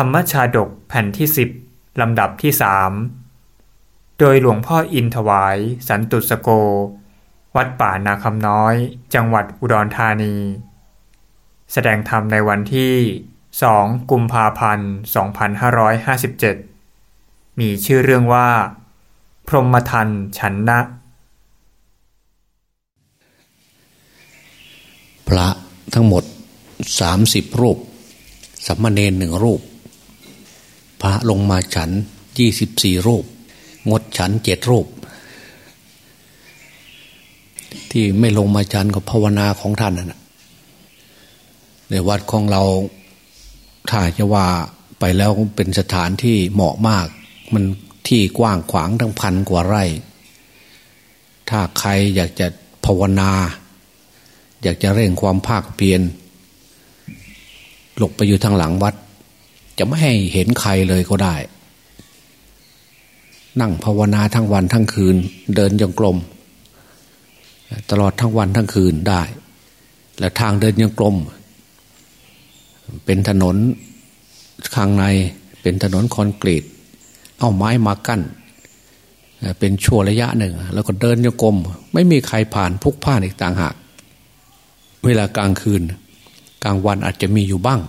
รรมชาดกแผ่นที่สิบลำดับที่สามโดยหลวงพ่ออินถวาย สันตุสโก วัดป่านาคำน้อย จังหวัดอุดรธานี แสดงธรรมในวันที่ 2 กุมภาพันธ์ 2557 มีชื่อเรื่องว่า พรหมทันฉันนะ พระทั้งหมดสามสิบรูปสัมมาเนนหนึ่งรูป พระลงมาฉันยี่สิบสี่รูป งดฉันเจ็ดรูป ที่ไม่ลงมาฉันก็ภาวนาของท่านนะในวัดของเราถ้าจะว่าไปแล้วเป็นสถานที่เหมาะมาก มันที่กว้างขวางทั้งพันกว่าไร่ ถ้าใครอยากจะภาวนา อยากจะเร่งความภาคเพียรหลบไปอยู่ทางหลังวัด จะไม่ให้เห็นใครเลยก็ได้ นั่งภาวนาทั้งวันทั้งคืน เดินยังกลม ตลอดทั้งวันทั้งคืนได้ และทางเดินยังกลม เป็นถนนข้างในเป็นถนนคอนกรีต เอาไม้มากั้น เป็นชั่วระยะหนึ่ง แล้วก็เดินยังกลมไม่มีใครผ่านพุกผ่านอีกต่างหาก เวลากลางคืน กลางวันอาจจะมีอยู่บ้าง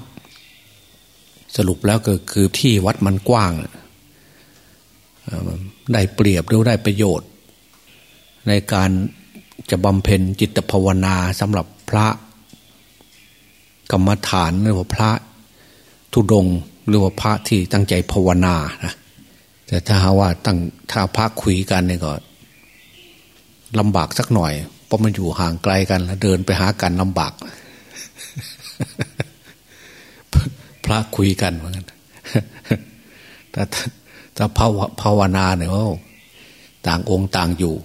สรุปแล้วก็คือที่วัดมันกว้าง ได้เปรียบหรือได้ประโยชน์ ในการจะบำเพ็ญจิตภาวนาสำหรับพระกรรมฐานหรือว่าพระทุดงหรือว่าพระที่ตั้งใจภาวนานะแต่ถ้าหาว่าตั้งถ้าพระคุยกันเนี่ยก็ลำบากสักหน่อย เพราะมันอยู่ห่างไกลกันแล้วเดินไปหากันลำบาก ระคุยกันเหมือนกันแต่ถ้าภาวนาเนี่ยว่าต่างองค์ต่างอยู่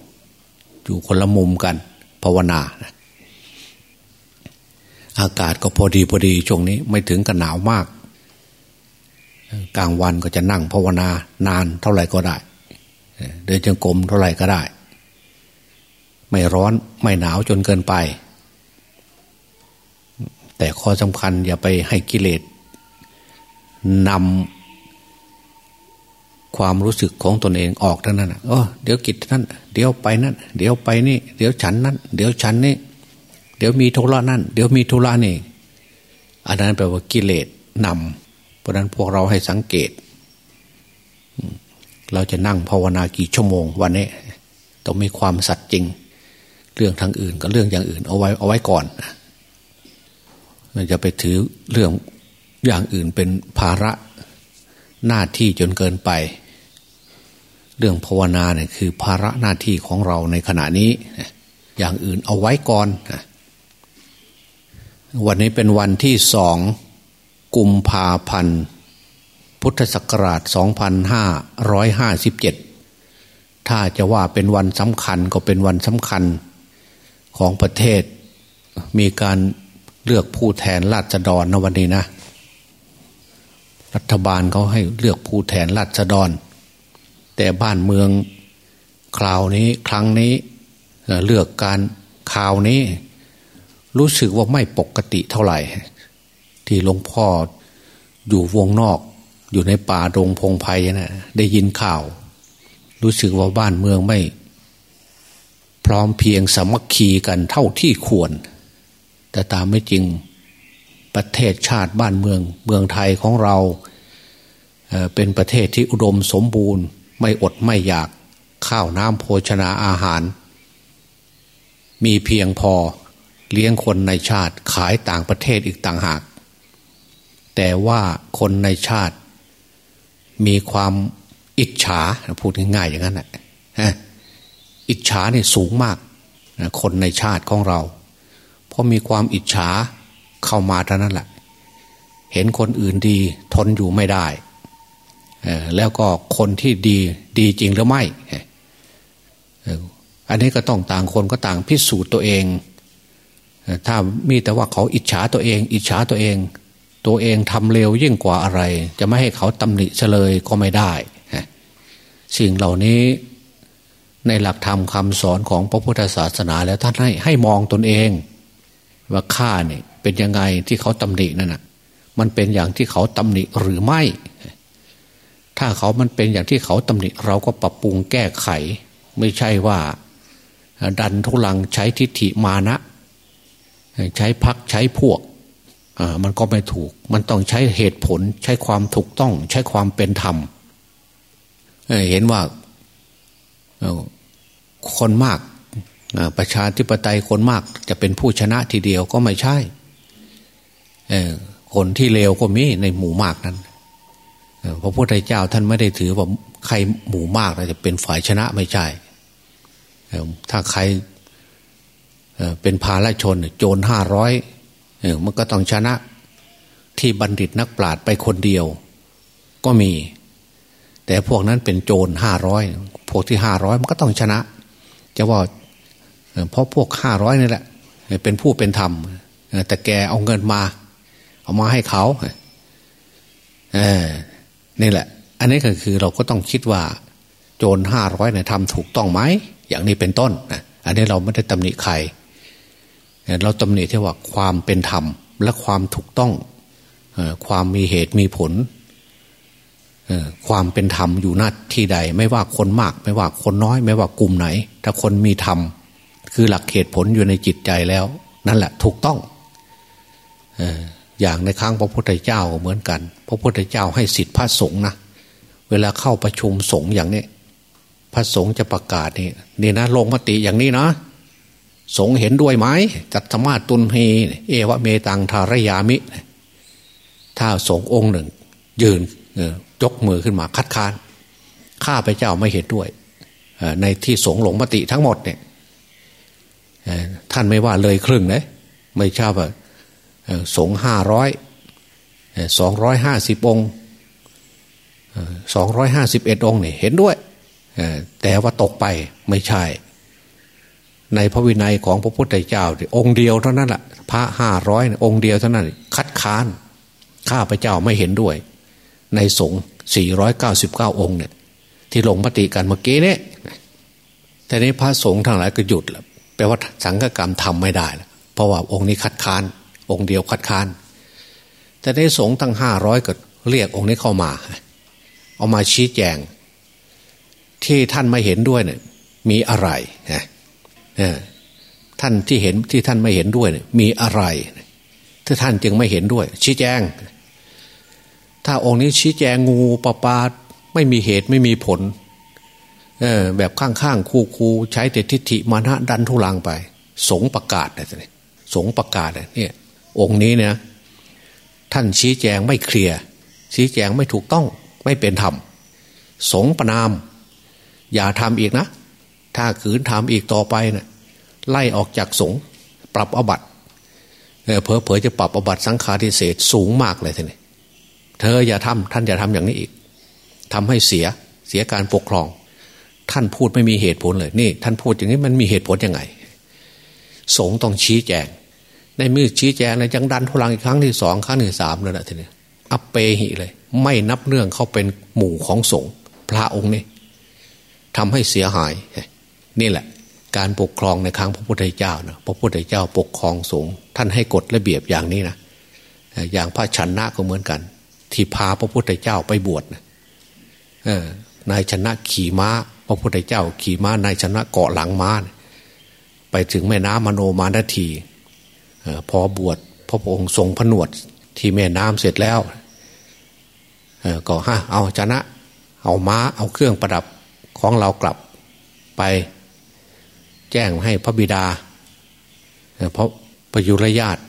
อยู่คนละมุมกัน ภาวนาอากาศก็พอดีพอดีช่วงนี้ ไม่ถึงกับหนาวมาก กลางวันก็จะนั่งภาวนานานเท่าไหร่ก็ได้ เดินจงกรมเท่าไหร่ก็ได้ ไม่ร้อนไม่หนาวจนเกินไป แต่ข้อสำคัญอย่าไปให้กิเลส นำความรู้สึกของตนเองออกทั้งนั้นเออเดี๋ยวกิจนั่นเดี๋ยวไปนั่นเดี๋ยวไปนี่ เดี๋ยวฉันนั่นเดี๋ยวฉันนี่ เดี๋ยวมีธุระนั่น เดี๋ยวมีธุระนี่ อันนั้นแปลว่ากิเลสนำเพราะนั้นพวกเราให้สังเกต เราจะนั่งภาวนากี่ชั่วโมงวันนี้ต้องมีความสัตย์จริง เรื่องทางอื่นกับเรื่องอย่างอื่นเอาไว้เอาไว้ก่อนจะไปถือเรื่อง อย่างอื่นเป็นภาระหน้าที่จนเกินไป เรื่องภาวนาเนี่ยคือภาระหน้าที่ของเราในขณะนี้ อย่างอื่นเอาไว้ก่อนวันนี้เป็นวันที่สองกุมภาพันธ์พุทธศักราช 2557 ถ้าจะว่าเป็นวันสำคัญก็เป็นวันสำคัญของประเทศ มีการเลือกผู้แทนราษฎรนะวันนี้นะ รัฐบาลเขาให้เลือกผู้แทนราษฎร แต่บ้านเมืองคราวนี้ครั้งนี้เลือกการข่าวนี้ รู้สึกว่าไม่ปกติเท่าไหร่ ที่หลวงพ่ออยู่วงนอก อยู่ในป่าดงพงไพ่นะได้ยินข่าว รู้สึกว่าบ้านเมืองไม่ พร้อมเพียงสามัคคีกันเท่าที่ควร แต่ตามไม่จริง ประเทศชาติบ้านเมือง เมืองไทยของเราเป็นประเทศที่อุดมสมบูรณ์ ไม่อดไม่อยากข้าวน้ำโภชนาอาหาร มีเพียงพอเลี้ยงคนในชาติขายต่างประเทศอีกต่างหาก แต่ว่าคนในชาติ มีความอิจฉาพูดง่ายๆอย่างนั้นแหละอิจฉาเนี่ยสูงมากคนในชาติของเรา เพราะมีความอิจฉา เข้ามาเท่านั้นแหละ เห็นคนอื่นดีทนอยู่ไม่ได้แล้วก็คนที่ดีดีจริงหรือไม่ อันนี้ก็ต้องต่างคนก็ต่างพิสูจน์ตัวเอง ถ้ามีแต่ว่าเขาอิจฉาตัวเอง อิจฉาตัวเอง ตัวเองทำเร็วยิ่งกว่าอะไร จะไม่ให้เขาตำหนิเฉลยก็ไม่ได้ สิ่งเหล่านี้ในหลักธรรมคำสอนของพระพุทธศาสนาแล้วท่านให้ให้มองตนเอง ว่าข้าเนี่ย เป็นยังไงที่เขาตำหนินั่นน่ะ มันเป็นอย่างที่เขาตำหนิหรือไม่ ถ้าเขามันเป็นอย่างที่เขาตำหนิเราก็ปรับปรุงแก้ไข ไม่ใช่ว่า ดันทุลังใช้ทิฏฐิมานะ ใช้พักใช้พวกมันก็ไม่ถูก มันต้องใช้เหตุผล ใช้ความถูกต้อง ใช้ความเป็นธรรมเห็นว่าคนมากประชาธิปไตยคนมากจะเป็นผู้ชนะทีเดียวก็ไม่ใช่ คนที่เลวก็มีในหมู่มากนั้นพระพุทธเจ้าท่านไม่ได้ถือว่าใครหมู่มากจะเป็นฝ่ายชนะไม่ใช่ถ้าใครเป็นพาลชน โจรห้าร้อยมันก็ต้องชนะที่บัณฑิตนักปราชญ์ไปคนเดียว ก็มี แต่พวกนั้นเป็นโจรห้าร้อยพวกที่ห้าร้อยมันก็ต้องชนะ จะว่าเพราะพวกห้าร้อยนี่แหละ เป็นผู้เป็นธรรมแต่แกเอาเงินมา เอามาให้เขาเออนี่แหละ อันนี้ก็คือเราก็ต้องคิดว่า โจรห้าร้อยเนี่ยทำถูกต้องไหมอย่างนี้เป็นต้นนะอันนี้เราไม่ได้ตำหนิใครเราตำหนิที่ว่าความเป็นธรรม และความถูกต้องความมีเหตุมีผลความเป็นธรรมอยู่หน้าที่ใด ไม่ว่าคนมาก ไม่ว่าคนน้อย ไม่ว่ากลุ่มไหน ถ้าคนมีธรรม คือหลักเหตุผลอยู่ในจิตใจแล้ว นั่นแหละถูกต้อง อย่างในครั้งพระพุทธเจ้าเหมือนกัน พระพุทธเจ้าให้สิทธิพระสงฆ์นะเวลาเข้าประชุมสงฆ์อย่างนี้ พระสงฆ์จะประกาศนี่นี่นะลงมติอย่างนี้นะสงเห็นด้วยไหมจัตธมาตุนเฮเอวะเมตังทารยามิ ถ้าสงองค์หนึ่ง ยืนยกมือขึ้นมาคัดค้าน ข้าพเจ้าไม่เห็นด้วย ในที่สงหลงมติทั้งหมดเนี่ยท่านไม่ว่าเลยครึ่งเลยไม่ใช่ว่า สงห้าร้อยสองร้อยห้าสิบองค์สองร้อยห้าสิบเอ็ดองค์เนี่ยเห็นด้วย แต่ว่าตกไปไม่ใช่ ในพระวินัยของพระพุทธเจ้า องค์เดียวเท่านั้นแหละพระห้าร้อยองค์เดียวเท่านั้น คัดค้านข้าพระเจ้าไม่เห็นด้วย ในสงฆ์สี่ร้อยเก้าสิบเก้าองค์เนี่ย ที่ลงมติกันเมื่อกี้เนี่ยแต่นี้พระสงฆ์ทั้งหลายก็หยุดแล้วแปลว่าสังฆกรรมทำไม่ได้แล้วเพราะว่าองค์นี้คัดค้าน องค์เดียวคัดค้าน แต่ในสงฆ์ทั้งห้าร้อยก็เรียกองค์นี้เข้ามา เอามาชี้แจง ที่ท่านไม่เห็นด้วยเนี่ยมีอะไรนะท่านที่เห็นที่ท่านไม่เห็นด้วยมีอะไรถ้าท่านจึงไม่เห็นด้วย ชี้แจง ถ้าองค์นี้ชี้แจงงูปลาปาไม่มีเหตุไม่มีผลเออแบบข้างๆ คู่ๆ ใช้แต่ทิฏฐิมานะดันทุลังไป สงประกาศเลยสงประกาศเนี่ย องค์นี้เนี่ยท่านชี้แจงไม่เคลียร์ชี้แจงไม่ถูกต้องไม่เป็นธรรม สงประนาม อย่าทำอีกนะ ถ้าขืนทำอีกต่อไปเนะ่ยไล่ออกจากสงปรับอบัตเพอเพอจะปรับอบัตสังฆาทิเศษสูงมากเลยท่านเธออย่าทำท่านอย่าทำอย่างนี้อีกทำให้เสียเสียการปกครอง ท่านพูดไม่มีเหตุผลเลยนี่ ท่านพูดอย่างนี้มันมีเหตุผลยังไง สงต้องชี้แจง ในมือชี้แจงในจังดันทุลังอีกครั้งที่สองครั้งที่สามแล้วนะทีนี้อัปเปหิเลย ไม่นับเรื่องเขาเป็นหมู่ของสงฆ์พระองค์นี่ทำให้เสียหาย นี่แหละ การปกครองในครั้งพระพุทธเจ้านะพระพุทธเจ้าปกครองสงฆ์ท่านให้กฎระเบียบอย่างนี้นะอย่างพระชนะก็เหมือนกัน ที่พาพระพุทธเจ้าไปบวชนะนายชนะขี่ม้า พระพุทธเจ้าขี่ม้านายชนะเกาะหลังม้า ไปถึงแม่น้ำมโนมานาที พอบวชพระองค์ทรงผนวดที่แม่น้ำเสร็จแล้วก็ฮะเอาชนะ เอาม้าเอาเครื่องประดับของเรากลับไป แจ้งให้พระบิดาเพราะประยุรญาติ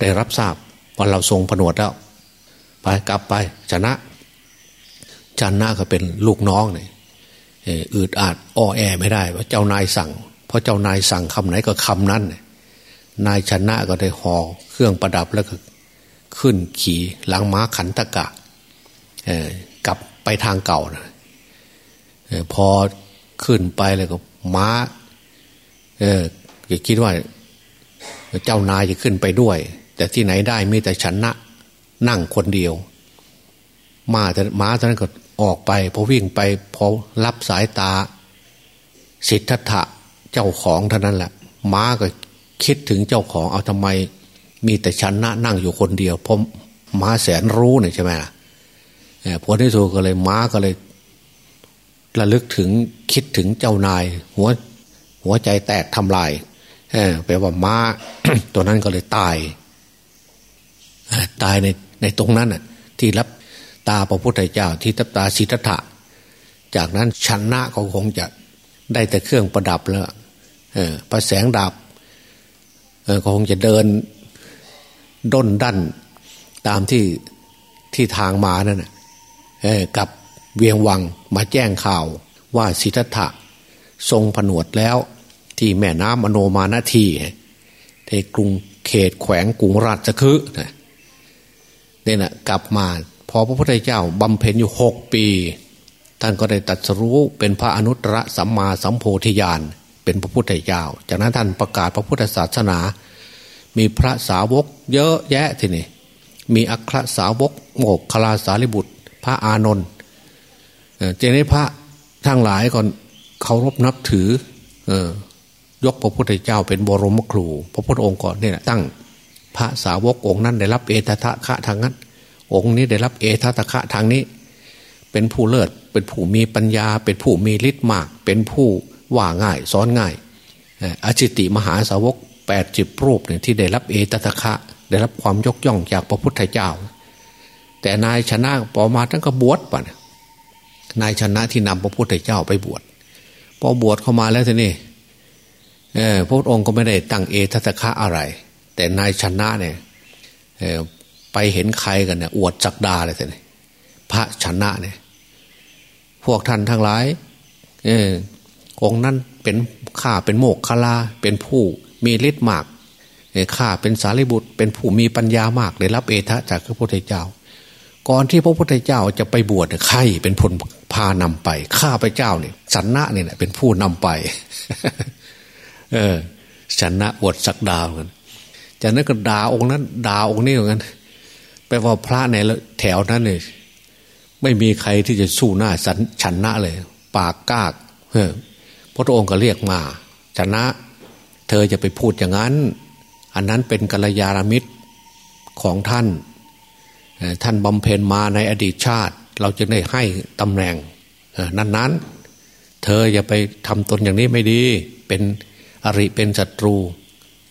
ได้รับทราบว่าเราทรงผนวดแล้ว ไปกลับไปชนะชนะก็เป็นลูกน้องเนี่ยอืดอาดอ้อแอไม่ได้ว่าเจ้านายสั่ง เพราะเจ้านายสั่งคำไหนก็คำนั้นน นายชนะก็ได้ห่อเครื่องประดับแล้วก็ขึ้นขี่หลังม้าขันตะกะกลับไปทางเก่านะพอขึ้นไปเลยก็ม้า เอออย่าคิดว่า เจ้านายจะขึ้นไปด้วย แต่ที่ไหนได้มีแต่ชนะ นั่งคนเดียว มาแต่ม้าท่านั้นก็ออกไปพอวิ่งไปพอรับสายตา สิทธัตถะเจ้าของเท่านั้นแหละม้าก็ คิดถึงเจ้าของเอาทำไม มีแต่ชันะนั่งอยู่คนเดียวเพราะม้าแสนรู้เนี่ยใช่ไหมล่ะผลที่สุดก็เลยม้าก็เลยระลึกถึงคิดถึงเจ้านาย หัวหัวใจแตกทำลายแปลว่าม้า ตัวนั้นก็เลยตาย ตายในในตรงนั้นน่ะ ที่รับตาพระพุทธเจ้าที่ตับตาสิทธะจากนั้นชนะก็คงจะได้แต่เครื่องประดับแล้วเออประแสงดาบ เออคงจะเดินด้นดันตามที่ที่ทางมานั่นกับเวียงวังมาแจ้งข่าวว่าสิทธัตถะทรงผนวดแล้วที่แม่น้ำมโนมานาทีในกรุงเขตแขวงกรุงราชคฤห์เนี่ยนะกลับมาพอพระพุทธเจ้าบำเพ็ญอยู่หกปี ท่านก็ได้ตัดสู้เป็นพระอนุตตรสัมมาสัมโพธิญาณ เป็นพระพุทธเจ้า จากนั้นท่านประกาศพระพุทธศาสนา มีพระสาวกเยอะแยะทีนี่มีอัครสาวกโมกคลาสารีบุตร พระอานนท์เจนพระทั้งหลายก่อนเคารพนับถือเอยกพระพุทธเจ้าเป็นบรมครู พระพุทธองค์ก่อนเนี่ยตั้งพระสาวกองค์นั้นได้รับเอตทะคะทางนั้น องค์นี้ได้รับเอตทะคะทางนี้ เป็นผู้เลิศเป็นผู้มีปัญญา เป็นผู้มีฤทธิ์มาก เป็นผู้ ว่าง่ายสอนง่ายอจิติมหาสาวกแปดจิบรูปเนี่ยที่ได้รับเอตตะคะ ได้รับความยกย่องจากพระพุทธเจ้า แต่นายชนะปอมาทั้งก็บวชป่ะนายชนะที่นำพระพุทธเจ้าไปบวชพอบวชเข้ามาแล้วทีนี้พระองค์ก็ไม่ได้ตั้งเอตตะคะอะไร แต่นายชนะเนี่ยไปเห็นใครกันเนี่ยอวดจักดาเลยทีนี้พระชนะเนี่ยพวกท่านทั้งหลาย เอ องนั้นเป็นข้าเป็นโมกคลาเป็นผู้มีฤทธิ์มากข้าเป็นสารีบุตร เป็นผู้มีปัญญามากได้รับเอทะจากพระพุทธเจ้า ก่อนที่พระพุทธเจ้าจะไปบวชใครเป็นผลพานำไป ข้าพเจ้าเนี่ยสันนะเนี่ยเป็นผู้นำไป เออสันนะอวดสักดาวกันจากนั้นก็ด่าองค์นั้นด่าองค์นี้เหมือนกันแปว่าพระในแถวนั้นเลยไม่มีใครที่จะสู้หน้าสันชันนะเลย ปากกากเออ พระองค์ก็เรียกมาชนะ เธอจะไปพูดอย่างนั้น อันนั้นเป็นกัลยาณมิตรของท่าน ท่านบำเพ็ญมาในอดีตชาติ เราจะได้ให้ตำแหน่งนั้นๆ เธออย่าไปทำตนอย่างนี้ไม่ดี เป็นอริเป็นศัตรู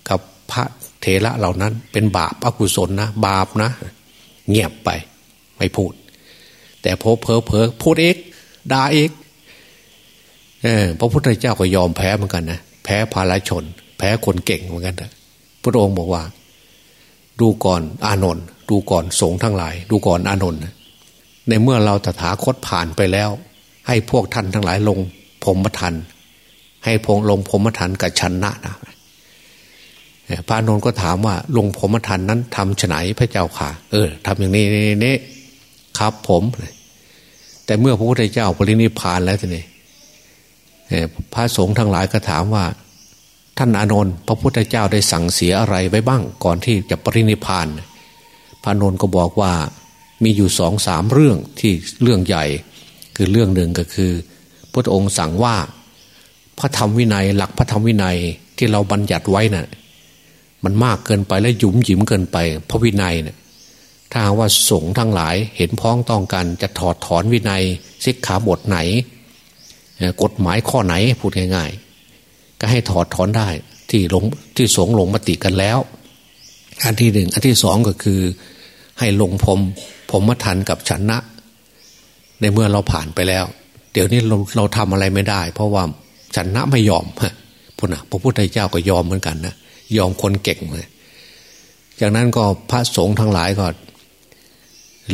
กับพระเถระเหล่านั้นเป็นบาปอกุศลนะ บาปนะ เงียบไปไม่พูด แต่พอเพอเพอพูดเอกด่าเอก ออพระพุทธเจ้าก็ยอมแพ้เหมือนกันนะแพ้ภาลชน แพ้คนเก่งเหมือนกันนะพระองค์บอกว่า ดูก่อนอานนท์ดูก่อนสงฆ์ทั้งหลาย ดูก่อนอานนท์ในเมื่อเราตถาคตผ่านไปแล้ว ให้พวกท่านทั้งหลายลงพรมทันให้พงลงพรมทันกับชันนะนะพระนนท์ก็ถามว่า ลงพรมทันนั้นทำฉไหนพระเจ้าค่ะ เออทำอย่างนี้นี่ครับผม แต่เมื่อพระพุทธเจ้าปรินิพานแล้วทีนี้ พระสงฆ์ทั้งหลายก็ถามว่า ท่านอานนท์พระพุทธเจ้าได้สั่งเสียอะไรไว้บ้างก่อนที่จะปรินิพานพระนนท์ก็บอกว่ามีอยู่สองสามเรื่องที่เรื่องใหญ่ คือเรื่องหนึ่งก็คือ พระองค์สั่งว่าพระธรรมวินัย หลักพระธรรมวินัยที่เราบัญญัติไว้นะ่ะมันมากเกินไปและหยุมหยิมเกินไป พระวินัยเนะี่ยถ้าว่าสงฆ์ทั้งหลายเห็นพ้องต้องกันจะถอดถอนวินัยสิกขาบทไหน กฎหมายข้อไหนพูดง่าย ๆ ก็ให้ถอดถอนได้ที่ลงที่สงลงมติกันแล้ว อันที่หนึ่งอันที่สองก็คือ ให้ลงพรมผมมาทันกับชนะ ในเมื่อเราผ่านไปแล้ว เดี๋ยวนี้เราเราทำอะไรไม่ได้ เพราะว่าชนะไม่ยอมพุทธพระพุทธเจ้าก็ยอมเหมือนกันนะยอมคนเก่งเลยจากนั้นก็พระสงฆ์ทั้งหลายก็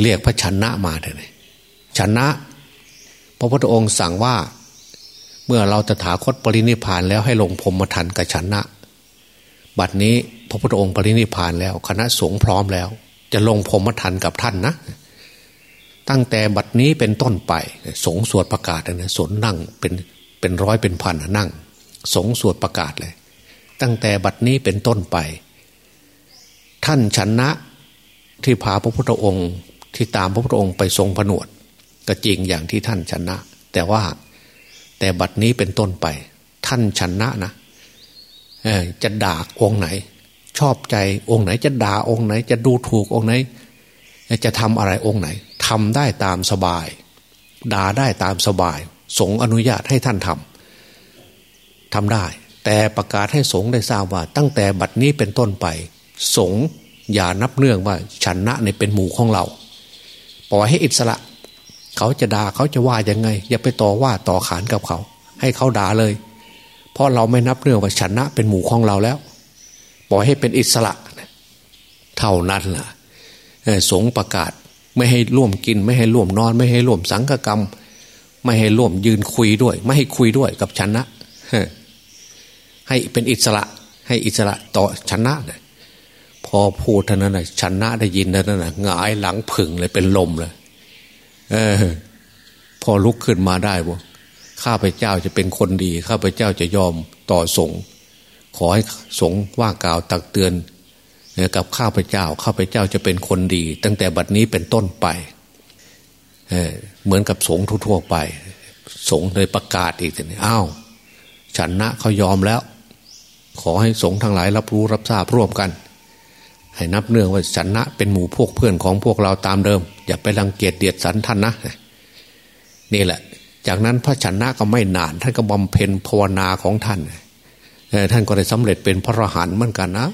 เรียกพระชนะมาเลยชนะ พระพุทธองค์สั่งว่า เมื่อเราตถาคตปรินิพานแล้วให้ลงพรมทันกับชนะบัดนี้พระพุทธองค์ปรินิพานแล้ว คณะสงฆ์พร้อมแล้ว จะลงพรมทันกับท่านนะตั้งแต่บัดนี้เป็นต้นไป สงสวดประกาศนะสนนั่งเป็นเป็นร้อยเป็นพันนั่ง สงสวดประกาศเลย ตั้งแต่บัดนี้เป็นต้นไป ท่านชนะที่พาพระพุทธองค์ที่ตามพระพุทธองค์ไปทรงผนวด ก็จริงอย่างที่ท่านชนะ แต่ว่า แต่บัดนี้เป็นต้นไป ท่านชนะนะจะด่าองค์ไหน ชอบใจองค์ไหน จะด่าองค์ไหน จะดูถูกองค์ไหน จะทำอะไรองค์ไหนทำได้ตามสบายด่าได้ตามสบาย สงอนุญาตให้ท่านทำทำได้ แต่ประกาศให้สงได้ทราบว่า ตั้งแต่บัดนี้เป็นต้นไป สงอย่านับเนื่องว่าฉันนะในเป็นหมู่ของเรา ปล่อยให้อิสระ เขาจะด่าเขาจะว่ายังไง อย่าไปต่อว่าต่อขานกับเขา ให้เขาด่าเลย เพราะเราไม่นับเรื่องว่าฉันะเป็นหมู่ของเราแล้วปล่อยให้เป็นอิสระ เท่านั้นล่ะสงประกาศไม่ให้ร่วมกิน ไม่ให้ร่วมนอน ไม่ให้ร่วมสังฆกรรม ไม่ให้ร่วมยืนคุยด้วย ไม่ให้คุยด้วยกับชนะให้เป็นอิสระ ให้อิสระต่อชนะนี่ยพอพูดเท่านั้นนะชนะได้ยินเท่านั้นนะหงายหลังผึ่งเลยเป็นลมเลย เออ พอลุกขึ้นมาได้บ่ข้าพเจ้าจะเป็นคนดี ข้าพเจ้าจะยอมต่อสงขอให้สงว่ากล่าวตักเตือนกับข้าพเจ้า ข้าพเจ้าจะเป็นคนดี ตั้งแต่บัดนี้เป็นต้นไปเเหมือนกับสงทั่วๆไป สงเลยประกาศอีกทีนี้อ้าวฉันนะเขายอมแล้ว ขอให้สงทั้งหลายรับรู้รับทราบร่วมกัน ให้นับเนื่องว่าฉันนะเป็นหมู่พวกเพื่อนของพวกเราตามเดิม อย่าไปรังเกียจเดียดสันท่านนะนี่แหละ จากนั้นพระฉันนะก็ไม่นาน ท่านก็บำเพ็ญภาวนาของท่านท่านก็ได้สำเร็จเป็นพระอรหันต์เหมือนกันนะ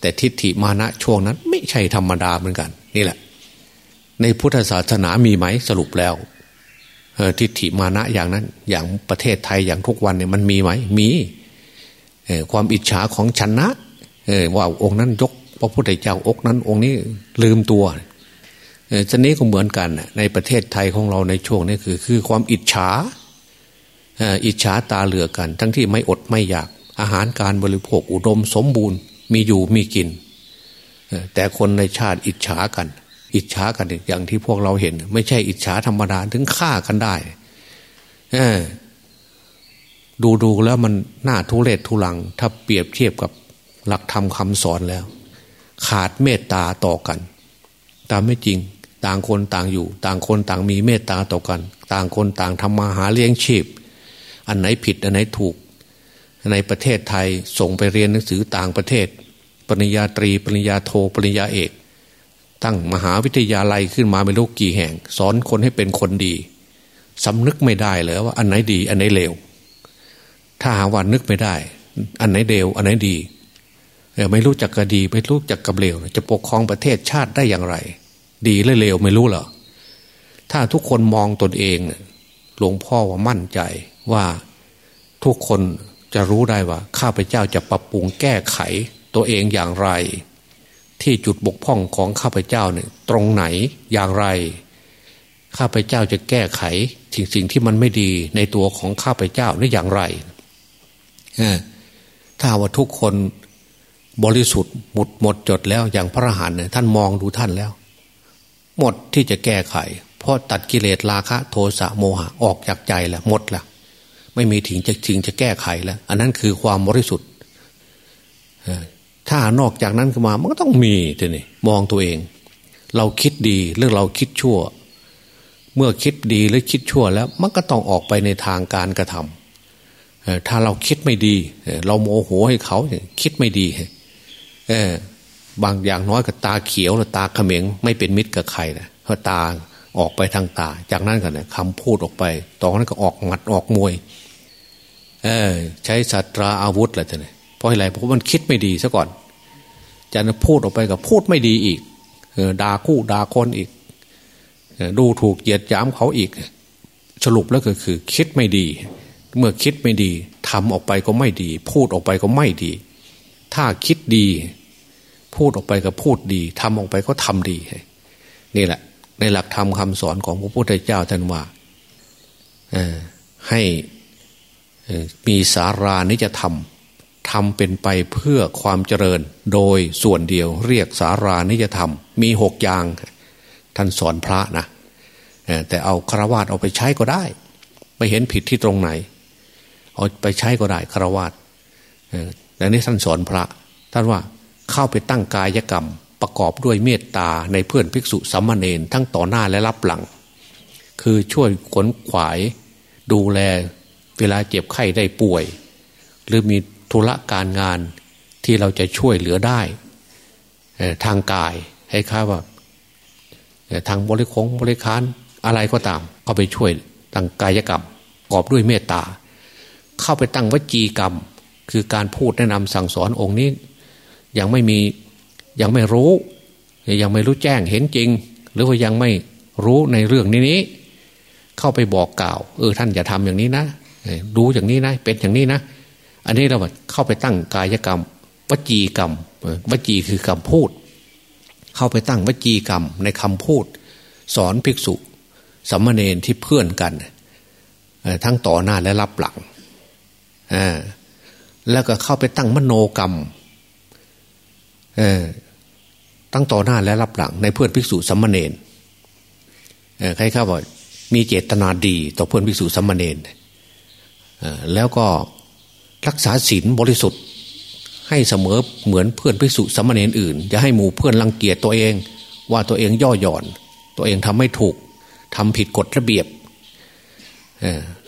แต่ทิฏฐิมานะช่วงนั้น ไม่ใช่ธรรมดาเหมือนกัน นี่แหละ ในพุทธศาสนามีไหมสรุปแล้วทิฏฐิมานะอย่างนั้น อย่างประเทศไทยอย่างทุกวันเนี่ยมันมีไหมมีความอิจฉาของชนะ เออว่าองค์นั้นยกพระพุทธเจ้าอกนั้น องค์นี้ลืมตัวจะนี้ก็เหมือนกันในประเทศไทยของเราในช่วงนี้คือ คือความอิจฉาอิจฉาตาเหลือกัน ทั้งที่ไม่อดไม่อยาก อาหารการบริโภคอุดมสมบูรณ์มีอยู่มีกิน แต่คนในชาติอิจฉากัน อิจฉากันอย่างที่พวกเราเห็น ไม่ใช่อิจฉาธรรมดาถึงฆ่ากันได้ดูดูแล้วมันน่าทุเรศทุลัง ถ้าเปรียบเทียบกับ หลักธรรมคำสอนแล้ว ขาดเมตตาต่อกัน ตามไม่จริงต่างคนต่างอยู่ ต่างคนต่างมีเมตตาต่อกัน ต่างคนต่างทำมาหาเลี้ยงชีพ อันไหนผิดอันไหนถูก ในประเทศไทยส่งไปเรียนหนังสือต่างประเทศ ปริญญาตรี ปริญญาโทปริญญาเอก ตั้งมหาวิทยาลัยขึ้นมาไม่รู้กี่แห่ง สอนคนให้เป็นคนดีสำนึกไม่ได้เลยว่าอันไหนดี อันไหนเลวถ้าหาวันนึกไม่ได้ อันไหนเดวอันไหนดี ไม่รู้จักกระดี ไม่รู้จักกับเลวจะปกครองประเทศชาติได้อย่างไร ดีและเลวไม่รู้หรอถ้าทุกคนมองตนเองหลวงพ่อว่ามั่นใจว่าทุกคนจะรู้ได้ว่า ข้าพเจ้าจะปรับปรุงแก้ไขตัวเองอย่างไร ที่จุดบกพร่องของข้าพเจ้าเนี่ยตรงไหนอย่างไร ข้าพเจ้าจะแก้ไขสิ่งสิ่งที่มันไม่ดีในตัวของข้าพเจ้านี่อย่างไรถ้าว่าทุกคน บริสุทธิ์หมดหมดจดแล้วอย่างพระอรหันเนี่ยท่านมองดูท่านแล้ว หมดที่จะแก้ไข เพราะตัดกิเลสราคะ โทสะโมหะออกจากใจแล้วหมดแล้วไม่มีถึงจะถึงจะแก้ไขแล้ว อันนั้นคือความบริสุทธิ์ถ้านอกจากนั้นขึ้นมามันก็ต้องมีทีนี่มองตัวเอง เราคิดดีหรือเราคิดชั่ว เมื่อคิดดีหรือคิดชั่วแล้ว มันก็ต้องออกไปในทางการกระทำถ้าเราคิดไม่ดี เราโมโหให้เขาคิดไม่ดี บางอย่างน้อยกับตาเขียวหรือตาเขม็งไม่เป็นมิตรกับใครนะเพราะตาออกไปทางตา จากนั้นกันเนี่ยคำพูดออกไปตอนนั้นก็ออกหมัดออกมวย เออ ใช้สัตราอาวุธแหละท่านเพราะอะไรเพราะมันคิดไม่ดีซะก่อนจะพูดออกไปกับพูดไม่ดีอีกด่าคู่ด่าคนอีกดูถูกเหยียดย้ำเขาอีก สรุปแล้วก็คือ คิดไม่ดี เมื่อคิดไม่ดีทำออกไปก็ไม่ดี พูดออกไปก็ไม่ดี ถ้าคิดดี พูดออกไปก็พูดดีทำออกไปก็ทำดี นี่แหละ ในหลักธรรมคาสอนของพระพุทธเจ้าท่านว่าให้มีสารานิจธรรมทำเป็นไปเพื่อความเจริญ โดยส่วนเดียวเรียกสารานิจธรรม มีหกอย่าง ท่านสอนพระนะแต่เอาคารวาสเอาไปใช้ก็ได้ ไม่เห็นผิดที่ตรงไหน เอาไปใช้ก็ได้คารวาสแต่นี้ท่านสอนพระ ท่านว่า เข้าไปตั้งกายกรรม ประกอบด้วยเมตตาในเพื่อนภิกษุสัมมาเนนทั้งต่อหน้าและรับหลัง คือช่วยขนขวาย ดูแลเวลาเจ็บไข้ได้ป่วย หรือมีธุระการงานที่เราจะช่วยเหลือได้ทางกายให้ข้าว่าทางบริคงบริคารอะไรก็ตาม เข้าไปช่วยทางกายกรรมกอบด้วยเมตตา เข้าไปตั้งวจีกรรม คือการพูดแนะนำสั่งสอนองค์นี้ ยังไม่มียังไม่รู้ ยังไม่รู้แจ้งเห็นจริง หรือว่ายังไม่รู้ในเรื่องนี้นี้ เข้าไปบอกกล่าว เออท่านอย่าทำอย่างนี้นะดูอย่างนี้นะเป็นอย่างนี้นะอันนี้เราเข้าไปตั้งกายกรรมวจีกรรมวจีคือคำพูด เข้าไปตั้งวจีกรรมในคำพูด สอนภิกษุสัมมาเนนที่เพื่อนกันทั้งต่อหน้าและรับหลังแล้วก็เข้าไปตั้งมโนกรรม ตั้งต่อหน้าและรับหลังในเพื่อนภิกษุสัมมาเนนใครข้าบอกมีเจตนาดีต่อเพื่อนภิกษุสัมมาเนนแล้วก็รักษาศีลบริสุทธิ์ ให้เสมอเหมือนเพื่อนภิกษุสัมมาเนนอื่นอย่าให้หมู่เพื่อนรังเกียจตัวเอง ว่าตัวเองย่อหย่อน ตัวเองทำไม่ถูกทำผิดกฎระเบียบ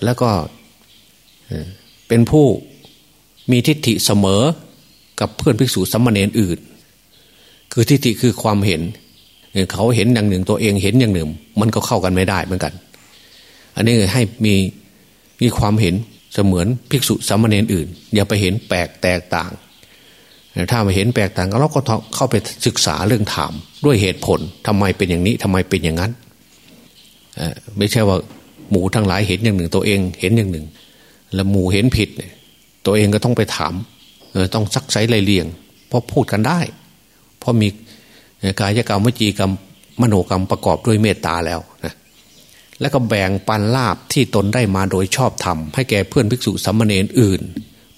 แล้วก็เป็นผู้มีทิฏฐิเสมอกับเพื่อนภิกษุสัมมาเนนอื่น คือทิฏฐิคือความเห็น เขาเห็นอย่างหนึ่งตัวเองเห็นอย่างหนึ่ง มันก็เข้ากันไม่ได้เหมือนกัน อันนี้ให้มีมีความเห็นเสมือนภิกษุสามเณรอื่น อย่าไปเห็นแปลกแตกต่าง ถ้าไม่เห็นแปลกต่างเราก็เข้าไปศึกษาเรื่องถาม ด้วยเหตุผลทำไมเป็นอย่างนี้ทำไมเป็นอย่างนั้นไม่ใช่ว่าหมูทั้งหลายเห็นอย่างหนึ่ง ตัวเองเห็นอย่างหนึ่ง แล้วหมูเห็นผิดตัวเองก็ต้องไปถามต้องซักไซไลเลียง เพราะพูดกันได้ เพราะมีกายกรรมวิจีกรรมมโนกรรมประกอบด้วยเมตตาแล้วนะแล้วก็แบ่งปันลาบที่ตนได้มาโดยชอบธรรมให้แก่เพื่อนภิกษุสัมมาเนอื่น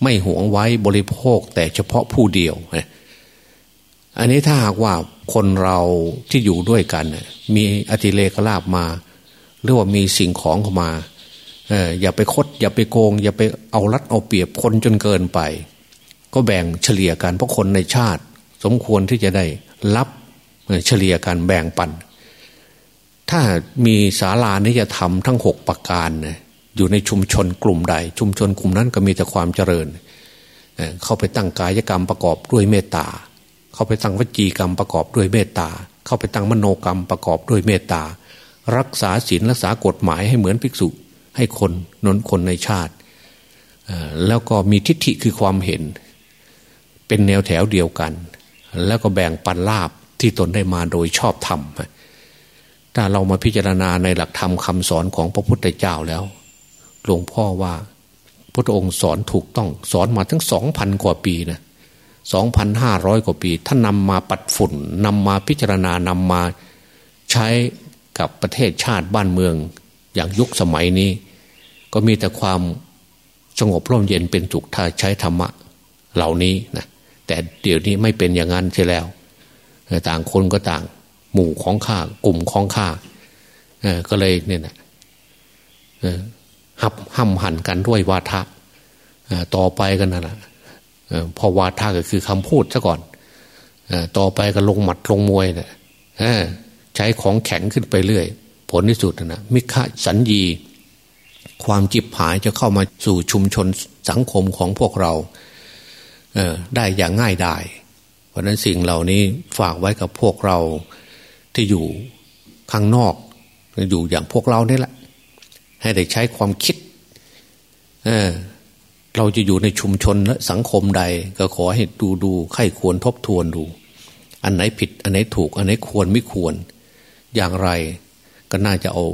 ไม่หวงไว้บริโภคแต่เฉพาะผู้เดียวอันนี้ถ้าหากว่าคนเราที่อยู่ด้วยกัน มีอธิเลกลาบมา หรือว่ามีสิ่งของเข้ามาอย่าไปคด อย่าไปโกง อย่าไปเอารัดเอาเปรียบคนจนเกินไป ก็แบ่งเฉลี่ยกันเพราะคนในชาติ สมควรที่จะได้รับเฉลี่ยกันแบ่งปัน ถ้ามีศาลานิยธรรมทั้งหกประการนะอยู่ในชุมชนกลุ่มใด ชุมชนกลุ่มนั้นก็มีแต่ความเจริญ เข้าไปตั้งกายกรรมประกอบด้วยเมตตา เข้าไปตั้งวจีกรรมประกอบด้วยเมตตา เข้าไปตั้งมโนกรรมประกอบด้วยเมตตา รักษาศีลรักษากฎหมายให้เหมือนภิกษุ ให้คนนนคนในชาติ แล้วก็มีทิฏฐิคือความเห็น เป็นแนวแถวเดียวกัน แล้วก็แบ่งปันลาบที่ตนได้มาโดยชอบธรรมถ้าเรามาพิจารณาในหลักธรรมคาสอนของพระพุทธเจ้าแล้ว หลวงพ่อว่าพระองค์สอนถูกต้องสอนมาทั้งสองพันกว่าปีนะสองพันห้าร้อยกว่าปี ท่านนำมาปัดฝุ่นนำมาพิจารณานำมาใช้กับประเทศชาติบ้านเมือง อย่างยุคสมัยนี้ ก็มีแต่ความสงบร่มเย็นเป็นจุกถ้าใช้ธรรมะเหล่านี้นะ แต่เดี๋ยวนี้ไม่เป็นอย่างนั้นใช่แล้ว ต่างคนก็ต่างหมู่ของข้ากลุ่มของข้าก็เลยเนี่ยนะหับห้ำหันกันด้วยวาทะต่อไปกันนั่ะพอวาทะก็คือคำพูดซะก่อนต่อไปก็ลงหมัดลงมวยนี่ยใช้ของแข็งขึ้นไปเรื่อย ผลที่สุดนะมิฆะสัญญีความจิบหายจะเข้ามาสู่ชุมชนสังคมของพวกเรา ได้อย่างง่ายดายเพราะนั้นสิ่งเหล่านี้ฝากไว้กับพวกเราที่อยู่ข้างนอก อยู่อย่างพวกเราเนี่แหละ ให้ได้ใช้ความคิดเเราจะอยู่ในชุมชนและสังคมใด ก็ขอให้ดูดูไข้ควรทบทวนดู อันไหนผิด อันไหนถูก อันไหนควรไม่ควร อย่างไรก็น่าจะเอา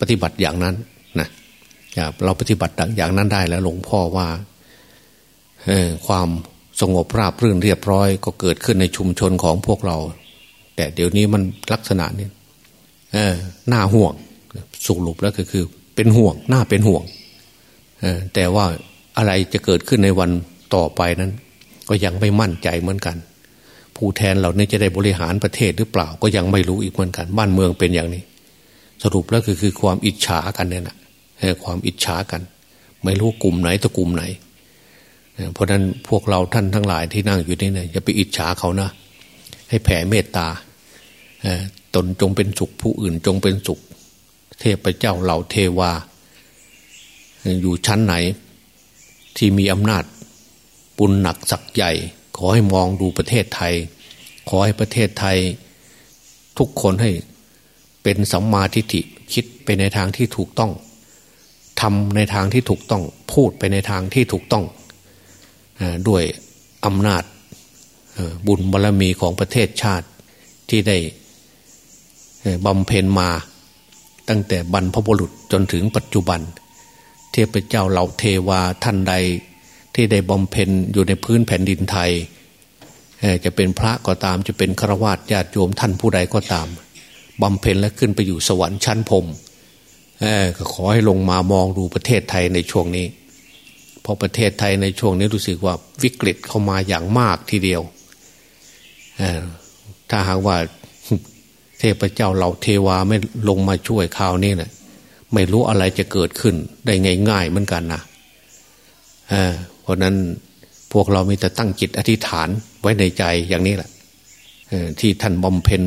ปฏิบัติอย่างนั้นนะเราปฏิบัติอย่างนั้นได้แล้วหลวงพ่อว่า ความสงบราบรื่นเรียบร้อย ก็เกิดขึ้นในชุมชนของพวกเรา แต่เดี๋ยวนี้มันลักษณะนี้เออหน้าห่วงสุรุปแล้วก็คือ เป็นห่วงหน้าเป็นห่วงแต่ว่าอะไรจะเกิดขึ้นในวันต่อไปนั้น ก็ยังไม่มั่นใจเหมือนกัน ผู้แทนเหล่านี้จะได้บริหารประเทศหรือเปล่า ก็ยังไม่รู้อีกเหมือนกัน บ้านเมืองเป็นอย่างนี้ สรุปแล้วก็คือความอิจฉากันเนี่ยนะความอิจฉากัน ไม่รู้กลุ่มไหนตะกลุ่มไหน เพราะนั้นพวกเราท่านทั้งหลายที่นั่งอยู่นี่เนี่ยอย่าไปอิจฉาเขานะ ให้แผ่เมตตาตนจงเป็นสุขผู้อื่นจงเป็นสุข เทพเจ้าเหล่าเทวา อยู่ชั้นไหน ที่มีอำนาจปุณหนักสักใหญ่ ขอให้มองดูประเทศไทย ขอให้ประเทศไทย ทุกคนให้เป็นสัมมาทิฏฐิคิดไปในทางที่ถูกต้องทำในทางที่ถูกต้อง พูดไปในทางที่ถูกต้อง ด้วยอำนาจบุญบารรมีของประเทศชาติที่ได้บำเพ็ญมา ตั้งแต่บรรพบุรุษจนถึงปัจจุบัน เทพเจ้าเหล่าเทวาท่านใดที่ได้บำเพ็ญอยู่ในพื้นแผ่นดินไทย จะเป็นพระก็ตามจะเป็นฆราวาสญาติโยมท่านผู้ใดก็ตามบำเพ็ญและขึ้นไปอยู่สวรรค์ชั้นพรมก็ขอให้ลงมามองดูประเทศไทยในช่วงนี้ พราะประเทศไทยในช่วงนี้รู้สึกว่าวิกฤตเข้ามาอย่างมากทีเดียวถ้าหากว่าเทพเจ้าเหล่าเทวาไม่ลงมาช่วยข่าวนี้นะไม่รู้อะไรจะเกิดขึ้นได้ง่ายๆเหมือนกันนะเพราะนั้นพวกเรามีแต่ตั้งจิตอธิษฐานไว้ในใจอย่างนี้แหละที่ท่านบำเพ็ญ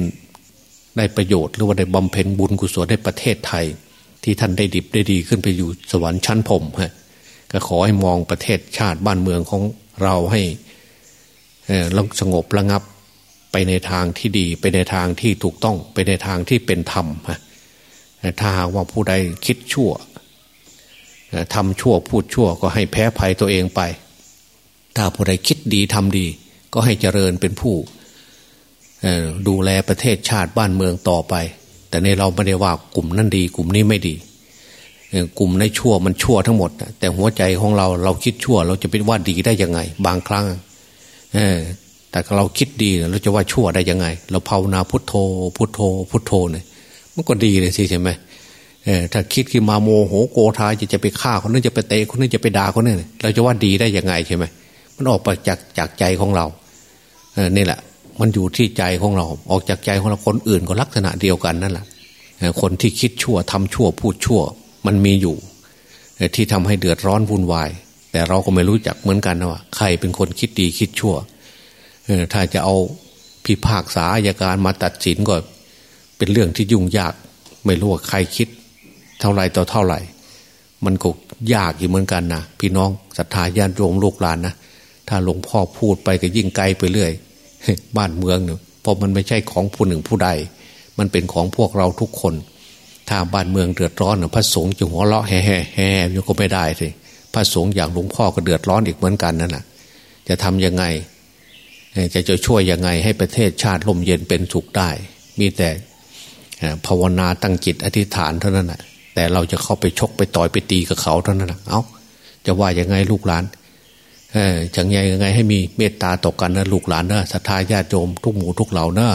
ได้ประโยชน์ หรือว่าได้บำเพ็ญบุญกุศลในประเทศไทย ที่ท่านได้ดิบได้ดีขึ้นไปอยู่สวรรค์ชั้นพรมฮะ ก็ขอให้มองประเทศชาติบ้านเมืองของเราให้สงบระงับไปในทางที่ดี ไปในทางที่ถูกต้องไปในทางที่เป็นธรรมฮะถ้าหากว่าผู้ใดคิดชั่วทำชั่วพูดชั่วก็ให้แพ้ภัยตัวเองไป ถ้าผู้ใดคิดดีทำดี ก็ให้เจริญเป็นผู้ดูแลประเทศชาติบ้านเมืองต่อไป แต่ในเราไม่ได้ว่ากลุ่มนั้นดี กลุ่มนี้ไม่ดี กลุ่มในชั่วมันชั่วทั้งหมด แต่หัวใจของเราเราคิดชั่ว เราจะเป็นว่าดีได้ยังไง บางครั้งแต่เราคิดดีเราจะว่าชั่วได้ยังไง เราภาวนาพุทโธ พุทโธ พุทโธเนี่ยมันก็ดีเลยสิใช่ไหมถ้าคิดขึ้นมาโมโหโกธาจะจะไปฆ่าคนนึงจะไปเตะคนนึงจะไปด่าคนนึงเราจะว่าดีได้ยังไงใช่ไหมมันออกมาจากจากใจของเราเนี่แหละ มันอยู่ที่ใจของเรา ออกจากใจของเราคนอื่นก็ลักษณะเดียวกันนั่นแหละคนที่คิดชั่วทำชั่วพูดชั่ว มันมีอยู่ ที่ทำให้เดือดร้อนวุ่นวาย แต่เราก็ไม่รู้จักเหมือนกันนะว่าใครเป็นคนคิดดีคิดชั่วถ้าจะเอาพิพากษาอายการมาตัดสินก็เป็นเรื่องที่ยุ่งยาก ไม่รู้ว่าใครคิด เท่าไรต่อเท่าไหร่ มันก็ยากอยู่เหมือนกันนะพี่น้องศรัทธาญาติโยมลูกหลานนะถ้าหลวงพ่อพูดไปก็ยิ่งไกลไปเรื่อย บ้านเมืองเนี่ยเพราะมันไม่ใช่ของผู้หนึ่งผู้ใด มันเป็นของพวกเราทุกคน ถ้าบ้านเมืองเดือดร้อนพระสงฆ์จะหัวเราะแห่แห่แห่ยังก็ไม่ได้สิพระสงฆ์อย่างหลวงพ่อก็เดือดร้อนอีกเหมือนกันนั่นแหละจะทํำยังไงจะจะช่วยยังไงให้ประเทศชาติร่มเย็นเป็นสุขได้ มีแต่ภาวนาตั้งจิตอธิษฐานเท่านั้นแหะแต่เราจะเข้าไปชกไปต่อยไปตีกับเขาเท่านั้นแหะเอา้า จะว่ายังไงลูกหลานจังไงยังไงให้มีเมตตาต่อกันนะลูกหลานนะศรัทธาญาติโยมทุกหมู่ทุกเหล่านะ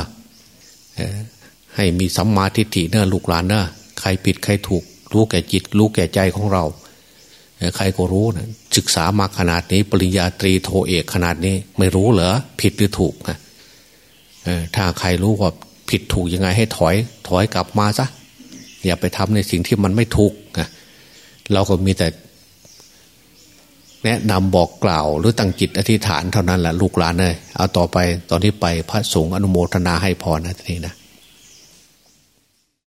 ให้มีสัมมาทิฏฐินะลูกหลานนะ ใครผิดใครถูก รู้แก่จิต รู้แก่ใจของเรา ใครก็รู้นะศึกษามาขนาดนี้ ปริญญาตรีโทเอกขนาดนี้ ไม่รู้เหรอผิดหรือถูกนะถ้าใครรู้ว่าผิดถูกยังไงให้ถอย ถอยกลับมาซะอย่าไปทำในสิ่งที่มันไม่ถูกนะเราก็มีแต่แนะนำบอกกล่าว หรือตั้งจิตอธิษฐานเท่านั้นแหละลูกหลานเลยเอาต่อไปตอนที่ไปพระสงฆ์อนุโมทนาให้พรนะทีนี้นะ